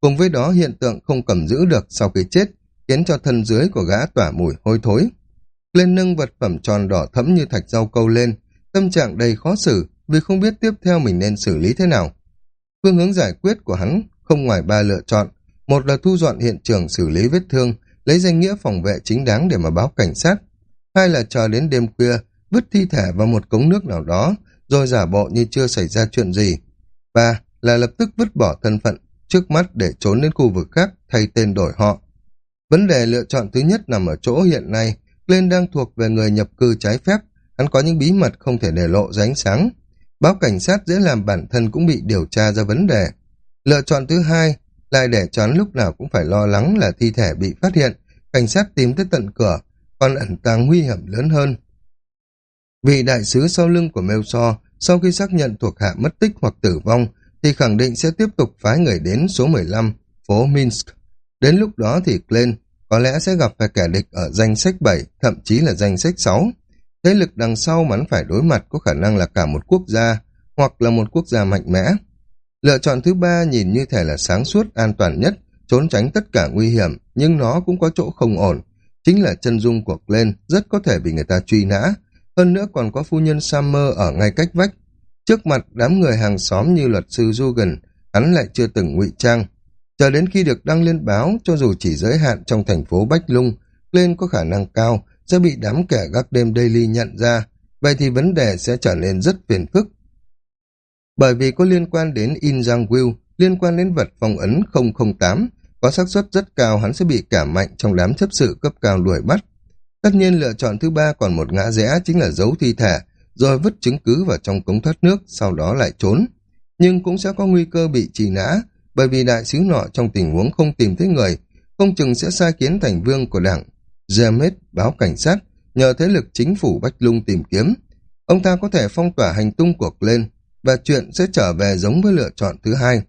Cùng với đó hiện tượng không cầm giữ được sau khi chết, khiến cho thân dưới của gã tỏa mùi hôi thối. Lên nâng vật phẩm tròn đỏ thẫm như thạch rau câu lên, tâm trạng đầy khó xử vì không biết tiếp theo mình nên xử lý thế nào. Phương hướng giải quyết của hắn không ngoài ba lựa chọn, một là thu dọn hiện trường xử lý vết thương, lấy danh nghĩa phòng vệ chính đáng để mà báo cảnh sát. Hai là chờ đến đêm khuya, vứt thi thể vào một cống nước nào đó, rồi giả bộ như chưa xảy ra chuyện gì. Ba là lập tức vứt bỏ thân phận trước mắt để trốn đến khu vực khác thay tên đổi họ. Vấn đề lựa chọn thứ nhất nằm ở chỗ hiện nay, Lên đang thuộc về người nhập cư trái phép, hắn có những bí mật không thể để lộ ra ánh sáng. Báo cảnh sát dễ làm bản thân cũng bị điều tra ra vấn đề. Lựa chọn thứ hai, lại để choán lúc nào cũng phải lo lắng là thi thể bị phát hiện, cảnh sát tìm tới tận cửa, còn ẩn tàng nguy hiểm lớn hơn. Vị đại sứ sau lưng của Melso, sau khi xác nhận thuộc hạ mất tích hoặc tử vong, thì khẳng định sẽ tiếp tục phái người đến số 15, phố Minsk. Đến lúc đó thì Glenn có lẽ sẽ gặp phải kẻ địch ở danh sách 7, thậm chí là danh sách 6. Thế lực đằng sau mà phải đối mặt có khả năng là cả một quốc gia, hoặc là một quốc gia mạnh mẽ. Lựa chọn thứ ba nhìn như thể là sáng suốt, an toàn nhất, trốn tránh tất cả nguy hiểm, nhưng nó cũng có chỗ không ổn. Chính là chân dung của Glenn rất có thể bị người ta truy nã. Hơn nữa còn có phu nhân Summer ở ngay cách vách, Trước mặt đám người hàng xóm như luật sư Dugan, hắn lại chưa từng ngụy trang. Chờ đến khi được đăng lên báo, cho dù chỉ giới hạn trong thành phố Bách Lung, Glenn có khả năng cao sẽ bị đám kẻ gác đêm Daily nhận ra, vậy thì vấn đề sẽ trở nên rất phiền phức. Bởi vì có liên quan đến In Giang Will, liên quan đến vật phong ấn 008, có xác suất rất cao hắn sẽ bị cảm mạnh trong đám chấp sự cấp cao đuổi bắt. Tất nhiên lựa chọn thứ ba còn một ngã rẽ chính là giấu thi thể, rồi vứt chứng cứ vào trong cống thoát nước, sau đó lại trốn. Nhưng cũng sẽ có nguy cơ bị trì nã, bởi vì đại sứ nọ trong tình huống không tìm thấy người, không chừng sẽ sai kiến thành vương của đảng. James báo cảnh sát, nhờ thế lực chính phủ Bách Lung tìm kiếm. Ông ta có thể phong tỏa hành tung của Glenn, và chuyện sẽ trở về giống với lựa chọn thứ hai.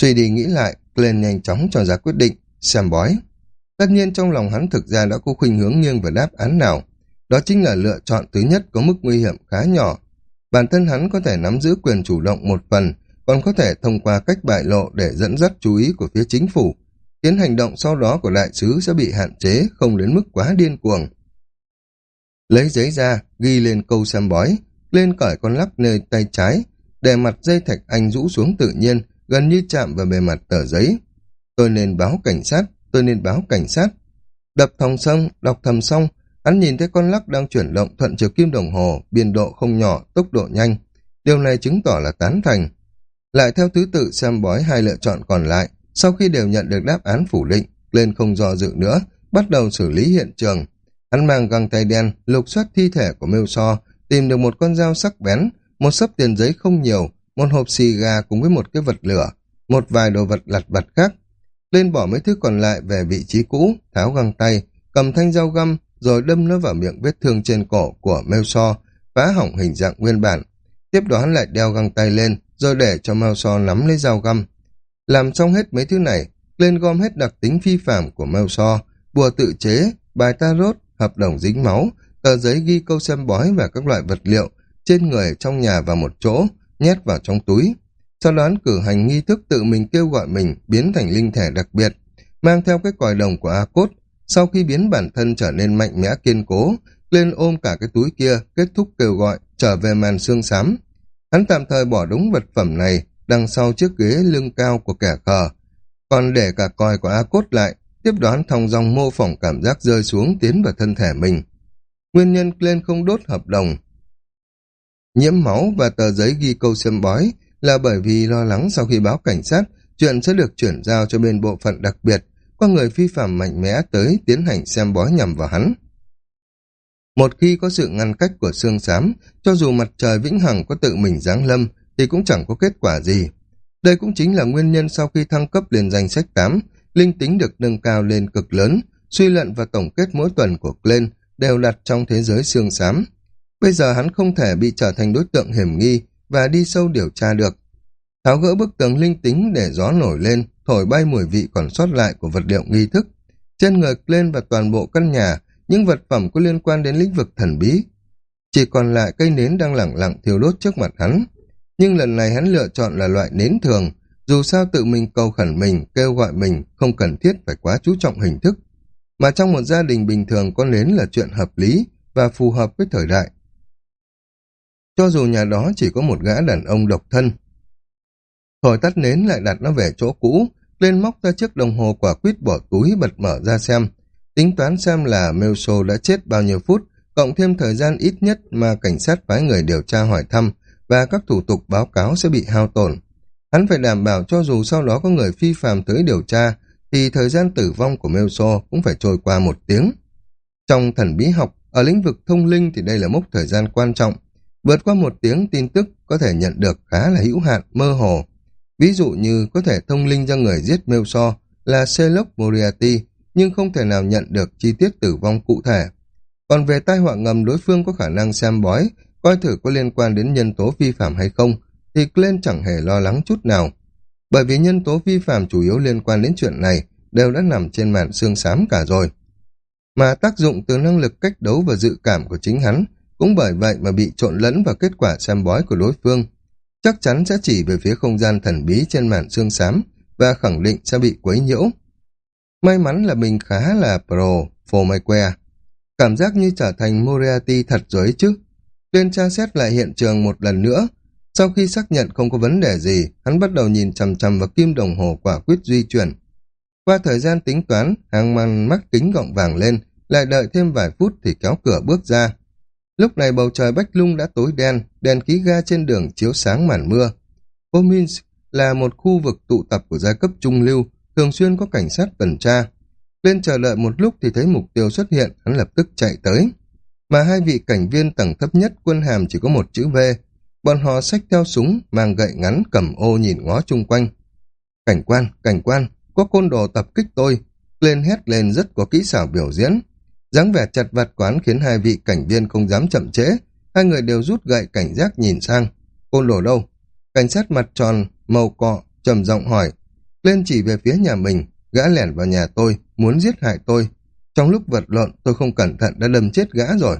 Suy đi nghĩ lại, Glenn nhanh chóng cho ra quyết định, xem bói. Tất nhiên trong lòng hắn thực ra đã có khuynh hướng nghiêng về đáp án nào, đó chính là lựa chọn thứ nhất có mức nguy hiểm khá nhỏ. Bản thân hắn có thể nắm giữ quyền chủ động một phần, còn có thể thông qua cách bại lộ để dẫn dắt chú ý của phía chính phủ, khiến hành động sau đó của đại sứ sẽ bị hạn chế, không đến mức quá điên cuồng. Lấy giấy ra, ghi lên câu xem bói, lên cởi con lắc nơi tay trái, để mặt dây thạch anh rũ xuống tự nhiên, gần như chạm vào bề mặt tờ giấy. Tôi nên báo cảnh sát, tôi nên báo cảnh sát. Đập thòng xong, đọc thầm xong, hắn nhìn thấy con lắc đang chuyển động thuận chiều kim đồng hồ, biên độ không nhỏ, tốc độ nhanh. Điều này chứng tỏ là tán thành. Lại theo thứ tự xem bói hai lựa chọn còn lại, sau khi đều nhận được đáp án phủ định, lên không do dự nữa, bắt đầu xử lý hiện trường. Hắn mang găng tay đen, lục soát thi thể của Mêu So, tìm được một con dao sắc bén, một sấp tiền giấy không nhiều, một hộp xì gà cùng với một cái vật lửa, một vài đồ vật lặt vặt khác. Lên bỏ mấy thứ còn lại về vị trí cũ, tháo găng tay, cầm thanh dao găm, rồi đâm nó vào miệng vết thương trên cổ của Mêu So, phá hỏng hình dạng nguyên bản. Tiếp đó hắn lại đeo găng tay lên, rồi để cho Mêu So nắm lấy dao găm. Làm xong hết mấy thứ này, lên gom hết đặc tính phi phạm của Mêu So, bùa tự chế, bài tarot, hợp đồng dính máu, tờ giấy ghi câu xem bói và các loại vật liệu trên người trong nhà vào một chỗ, nhét vào trong túi. Sau đó cử hành nghi thức tự mình kêu gọi mình biến thành linh thể đặc biệt, mang theo cái còi đồng của A-Cốt. Sau khi biến bản thân trở nên mạnh mẽ kiên cố, lên ôm cả cái túi kia, kết thúc kêu gọi, trở về màn xương xám. Hắn tạm thời bỏ đúng vật phẩm này đằng sau chiếc ghế lưng cao của kẻ khờ, còn để cả còi của A-Cốt lại, tiếp đoán thong dòng mô phỏng cảm giác rơi xuống tiến vào thân thể mình. Nguyên nhân lên không đốt hợp đồng, nhiễm máu và tờ giấy ghi câu xem bói là bởi vì lo lắng sau khi báo cảnh sát, chuyện sẽ được chuyển giao cho bên bộ phận đặc biệt, có người phi phạm mạnh mẽ tới tiến hành xem bói nhằm vào hắn. Một khi có sự ngăn cách của xương xám, cho dù mặt trời vĩnh hằng có tự mình giáng lâm, thì cũng chẳng có kết quả gì. Đây cũng chính là nguyên nhân sau khi thăng cấp lên danh sách 8, linh tính được nâng cao lên cực lớn, suy luận và tổng kết mỗi tuần của Glenn đều đặt trong thế giới xương xám. Bây giờ hắn không thể bị trở thành đối tượng hiểm nghi và đi sâu điều tra được. Tháo gỡ bức tường linh tính để gió nổi lên, thổi bay mùi vị còn sót lại của vật liệu nghi thức. Trên người lên và toàn bộ căn nhà, những vật phẩm có liên quan đến lĩnh vực thần bí. Chỉ còn lại cây nến đang lẳng lặng thiêu đốt trước mặt hắn. Nhưng lần này hắn lựa chọn là loại nến thường, dù sao tự mình cầu khẩn mình, kêu gọi mình, không cần thiết phải quá chú trọng hình thức. Mà trong một gia đình bình thường con nến là chuyện hợp lý và phù hợp với thời đại. Cho dù nhà đó chỉ có một gã đàn ông độc thân. Thổi tắt nến lại đặt nó về chỗ cũ, lên móc ra chiếc đồng hồ quả quýt bỏ túi bật mở ra xem. Tính toán xem là Melso đã chết bao nhiêu phút, cộng thêm thời gian ít nhất mà cảnh sát phái người điều tra hỏi thăm và các thủ tục báo cáo sẽ bị hao tổn. Hắn phải đảm bảo cho dù sau đó có người phi phạm tới điều tra, thì thời gian tử vong của Melso cũng phải trôi qua một tiếng. Trong thần bí học, ở lĩnh vực thông linh thì đây là mốc thời gian quan trọng, Vượt qua một tiếng tin tức có thể nhận được khá là hữu hạn, mơ hồ. Ví dụ như có thể thông linh cho người giết Mêu So là Selok Moriarty, nhưng không thể nào nhận được chi tiết tử vong cụ thể. Còn về tai họa ngầm đối phương có khả năng xem bói, coi thử có liên quan đến nhân tố vi phạm hay không, thì Glenn chẳng hề lo lắng chút nào. Bởi vì nhân tố vi phạm chủ yếu liên quan đến chuyện này đều đã nằm trên màn xương xám cả rồi. Mà tác dụng từ năng lực cách đấu và dự cảm của chính hắn cũng bởi vậy mà bị trộn lẫn vào kết quả xem bói của đối phương. Chắc chắn sẽ chỉ về phía không gian thần bí trên màn xương xám và khẳng định sẽ bị quấy nhiễu. May mắn là mình khá là pro, phô mai que. Cảm giác như trở thành Moriarty thật rồi chứ. Tuyên tra xét lại hiện trường một lần nữa. Sau khi xác nhận không có vấn đề gì, hắn bắt đầu nhìn chằm chằm vào kim đồng hồ quả quyết di chuyển. Qua thời gian tính toán, hàng màn mắt kính gọng vàng lên, lại đợi thêm vài phút thì kéo cửa bước ra. Lúc này bầu trời Bách Lung đã tối đen, đèn khí ga trên đường chiếu sáng màn mưa. Pomins là một khu vực tụ tập của giai cấp trung lưu, thường xuyên có cảnh sát tuần tra. Lên chờ đợi một lúc thì thấy mục tiêu xuất hiện, hắn lập tức chạy tới. Mà hai vị cảnh viên tầng thấp nhất quân hàm chỉ có một chữ V. Bọn họ xách theo súng, mang gậy ngắn cầm ô nhìn ngó chung quanh. Cảnh quan, cảnh quan, có côn đồ tập kích tôi. Lên hét lên rất có kỹ xảo biểu diễn. Dáng vẻ chặt vặt quán khiến hai vị cảnh viên không dám chậm trễ. Hai người đều rút gậy cảnh giác nhìn sang. Côn đồ đâu? Cảnh sát mặt tròn màu cọ trầm giọng hỏi. Lên chỉ về phía nhà mình gã lẻn vào nhà tôi muốn giết hại tôi. Trong lúc vật lộn tôi không cẩn thận đã đâm chết gã rồi.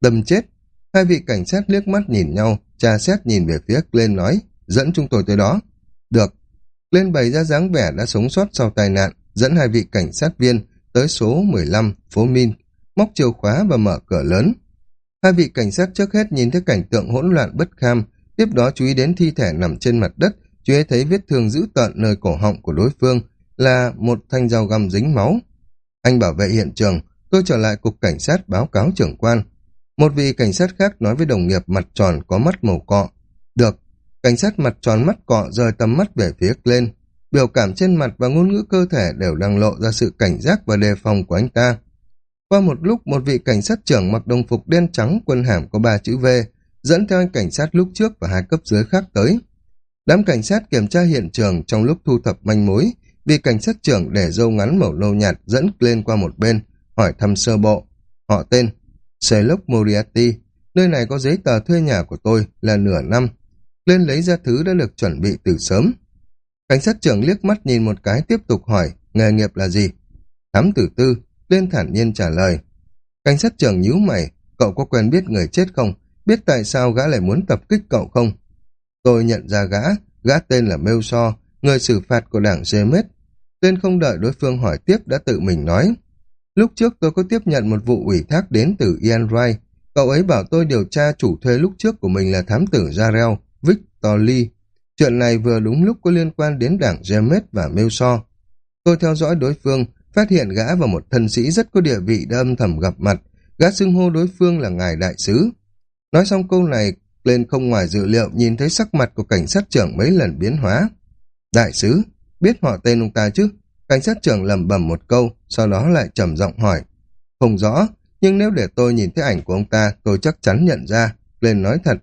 Đâm chết? Hai vị cảnh sát liếc mắt nhìn nhau cha xét nhìn về phía lên nói dẫn chúng tôi tới đó được lên bày ra dáng vẻ đã sống sót sau tai nạn dẫn hai vị cảnh sát viên tới số 15 phố Min móc chìa khóa và mở cửa lớn. Hai vị cảnh sát trước hết nhìn thấy cảnh tượng hỗn loạn bất kham, tiếp đó chú ý đến thi thể nằm trên mặt đất, chú ý thấy vết thương dữ tợn nơi cổ họng của đối phương là một thanh dao găm dính máu. Anh bảo vệ hiện trường, tôi trở lại cục cảnh sát báo cáo trưởng quan. Một vị cảnh sát khác nói với đồng nghiệp mặt tròn có mắt màu cọ. Được, cảnh sát mặt tròn mắt cọ rời tầm mắt về phía lên. Biểu cảm trên mặt và ngôn ngữ cơ thể đều đang lộ ra sự cảnh giác và đề phòng của anh ta. Qua một lúc, một vị cảnh sát trưởng mặc đồng phục đen trắng quân hàm có ba chữ V, dẫn theo anh cảnh sát lúc trước và hai cấp dưới khác tới. Đám cảnh sát kiểm tra hiện trường trong lúc thu thập manh mối, vị cảnh sát trưởng để dâu ngắn màu nâu nhạt dẫn lên qua một bên, hỏi thăm sơ bộ. Họ tên, Sherlock Moriarty, nơi này có giấy tờ thuê nhà của tôi là nửa năm. Lên lấy ra thứ đã được chuẩn bị từ sớm. Cảnh sát trưởng liếc mắt nhìn một cái tiếp tục hỏi, nghề nghiệp là gì? Thám tử tư, lên thản nhiên trả lời. Cảnh sát trưởng nhíu mày, cậu có quen biết người chết không? Biết tại sao gã lại muốn tập kích cậu không? Tôi nhận ra gã, gã tên là Mêu So, người xử phạt của đảng Jemet. Tên không đợi đối phương hỏi tiếp đã tự mình nói. Lúc trước tôi có tiếp nhận một vụ ủy thác đến từ Ian Wright. Cậu ấy bảo tôi điều tra chủ thuê lúc trước của mình là thám tử Jarrell, Victor Lee. Chuyện này vừa đúng lúc có liên quan đến đảng James và Mêu Tôi theo dõi đối phương, phát hiện gã và một thân sĩ rất có địa vị đã âm thầm gặp mặt. Gã xưng hô đối phương là ngài đại sứ. Nói xong câu này, lên không ngoài dự liệu nhìn thấy sắc mặt của cảnh sát trưởng mấy lần biến hóa. Đại sứ, biết họ tên ông ta chứ? Cảnh sát trưởng lầm bầm một câu, sau đó lại trầm giọng hỏi. Không rõ, nhưng nếu để tôi nhìn thấy ảnh của ông ta, tôi chắc chắn nhận ra. Lên nói thật.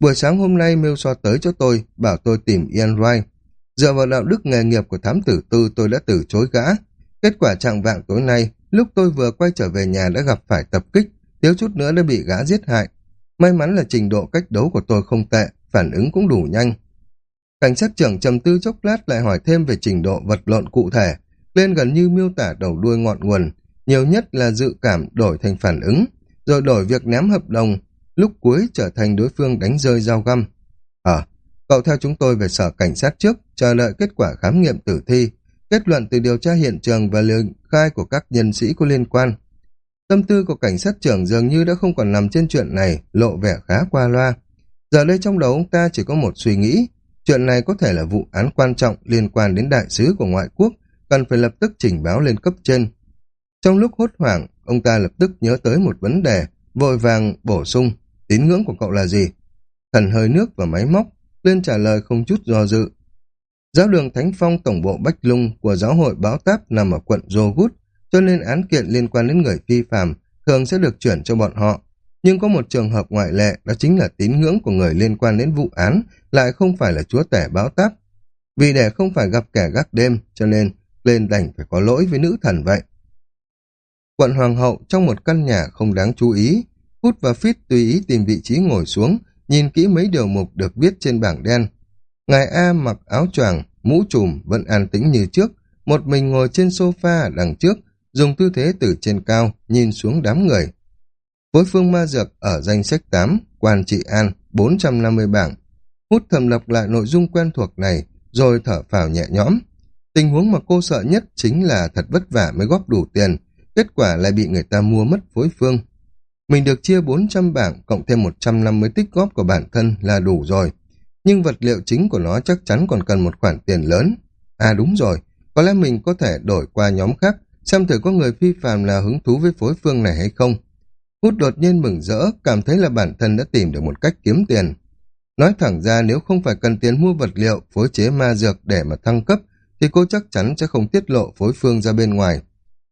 Buổi sáng hôm nay Mêu So tới cho tôi, bảo tôi tìm Ian Wright. Dựa vào đạo đức nghề nghiệp của thám tử tư tôi đã từ chối gã. Kết quả trạng vạng tối nay, lúc tôi vừa quay trở về nhà đã gặp phải tập kích, thiếu chút nữa đã bị gã giết hại. May mắn là trình độ cách đấu của tôi không tệ, phản ứng cũng đủ nhanh. Cảnh sát trưởng trầm tư chốc lát lại hỏi thêm về trình độ vật lộn cụ thể, lên gần như miêu tả đầu đuôi ngọn nguồn, nhiều nhất là dự cảm đổi thành phản ứng, rồi đổi việc ném hợp đồng, lúc cuối trở thành đối phương đánh rơi dao găm. Ờ, cậu theo chúng tôi về sở cảnh sát trước, chờ đợi kết quả khám nghiệm tử thi, kết luận từ điều tra hiện trường và lời khai của các nhân sĩ có liên quan. Tâm tư của cảnh sát trưởng dường như đã không còn nằm trên chuyện này, lộ vẻ khá qua loa. Giờ đây trong đầu ông ta chỉ có một suy nghĩ, chuyện này có thể là vụ án quan trọng liên quan đến đại sứ của ngoại quốc, cần phải lập tức trình báo lên cấp trên. Trong lúc hốt hoảng, ông ta lập tức nhớ tới một vấn đề, vội vàng bổ sung, tín ngưỡng của cậu là gì? Thần hơi nước và máy móc, lên trả lời không chút do dự. Giáo đường Thánh Phong Tổng bộ Bách Lung của giáo hội Báo Táp nằm ở quận Jogut, cho nên án kiện liên quan đến người phi phạm thường sẽ được chuyển cho bọn họ. Nhưng có một trường hợp ngoại lệ đó chính là tín ngưỡng của người liên quan đến vụ án lại không phải là chúa tể báo táp. Vì để không phải gặp kẻ gác đêm cho nên lên đành phải có lỗi với nữ thần vậy. Quận Hoàng hậu trong một căn nhà không đáng chú ý, Hút và Phít tùy ý tìm vị trí ngồi xuống, nhìn kỹ mấy điều mục được viết trên bảng đen. Ngài A mặc áo choàng, mũ trùm vẫn an tĩnh như trước, một mình ngồi trên sofa đằng trước, dùng tư thế từ trên cao, nhìn xuống đám người. Với phương ma dược ở danh sách 8, quan trị an, 450 bảng. Hút thầm lọc lại nội dung quen thuộc này, rồi thở phào nhẹ nhõm. Tình huống mà cô sợ nhất chính là thật vất vả mới góp đủ tiền, kết quả lại bị người ta mua mất phối phương. Mình được chia 400 bảng cộng thêm 150 tích góp của bản thân là đủ rồi. Nhưng vật liệu chính của nó chắc chắn còn cần một khoản tiền lớn. À đúng rồi, có lẽ mình có thể đổi qua nhóm khác, xem thử có người phi phàm là hứng thú với phối phương này hay không. Hút đột nhiên mừng rỡ, cảm thấy là bản thân đã tìm được một cách kiếm tiền. Nói thẳng ra nếu không phải cần tiền mua vật liệu, phối chế ma dược để mà thăng cấp, thì cô chắc chắn sẽ không tiết lộ phối phương ra bên ngoài.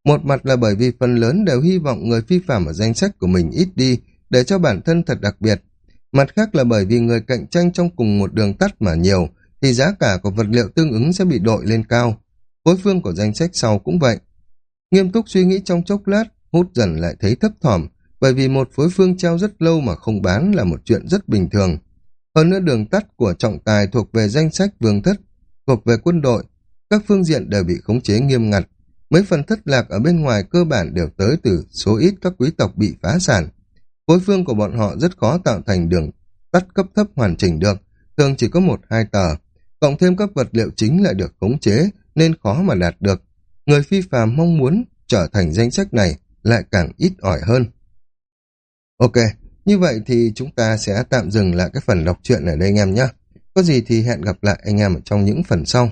Một mặt là bởi vì phần lớn đều hy vọng người phi phạm ở danh sách của mình ít đi, để cho bản thân thật đặc biệt. Mặt khác là bởi vì người cạnh tranh trong cùng một đường tắt mà nhiều, thì giá cả của vật liệu tương ứng sẽ bị đội lên cao. Phối phương của danh sách sau cũng vậy. Nghiêm túc suy nghĩ trong chốc lát, hút dần lại thấy thấp thỏm, bởi vì một phối phương treo rất lâu mà không bán là một chuyện rất bình thường. Hơn nữa đường tắt của trọng tài thuộc về danh sách vương thất, thuộc về quân đội, các phương diện đều bị khống chế nghiêm ngặt. Mấy phần thất lạc ở bên ngoài cơ bản đều tới từ số ít các quý tộc bị phá sản. Phối phương của bọn họ rất khó tạo thành đường tắt cấp thấp hoàn chỉnh được, thường chỉ có một hai tờ. Cộng thêm các vật liệu chính lại được khống chế nên khó mà đạt được. Người phi phàm mong muốn trở thành danh sách này lại càng ít ỏi hơn. Ok, Như vậy thì chúng ta sẽ tạm dừng lại cái phần đọc truyện ở đây anh em nhé. Có gì thì hẹn gặp lại anh em ở trong những phần sau.